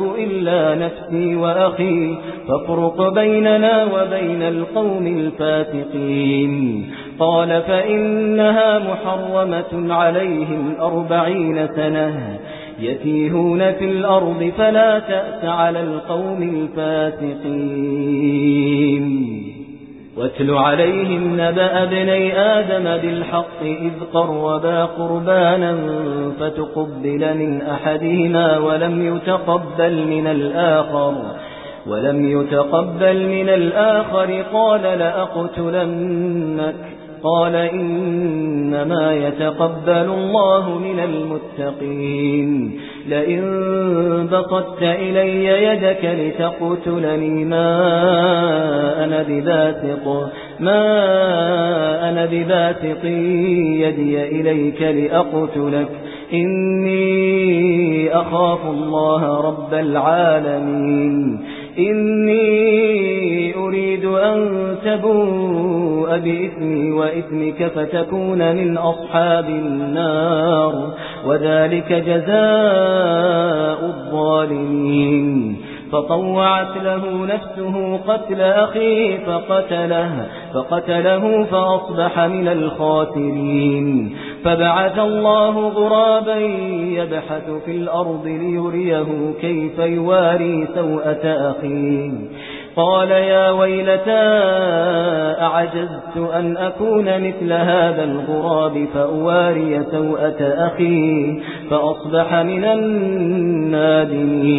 أملك إلا نفسي وأخي فافرق بيننا وبين القوم الفاتقين قال فإنها محرمة عليهم أربعين سنة يتيهون في الأرض فلا تأس على القوم الفاتقين واتل عليهم نبأ ابني آدم بالحق إذ قربا قربانا فتقبل من أحدهما ولم يتقبل من الآخر ولم يتقبل من الآخر قال لأقتلنك قال إنما يتقبل الله من المتقين لئن بطت إلي يدك لتقتلني ما أنا بباسق ما أنا بباسق يدي إليك لأقتلك. إني أخاف الله رب العالمين. إني أريد أن تبوء بإثمي وإثمك فتكون من أصحاب النار وذلك جزاء الظالمين. فطوعت له نفسه قتل أخيه فقتله, فقتله فأصبح من الخاسرين. فبعث الله غرابا يبحث في الأرض ليريه كيف يواري سوءة أخيه. قال يا ويلتا أعجزت أن أكون مثل هذا الغراب فأواري سوءة أخي فأصبح من النادمين.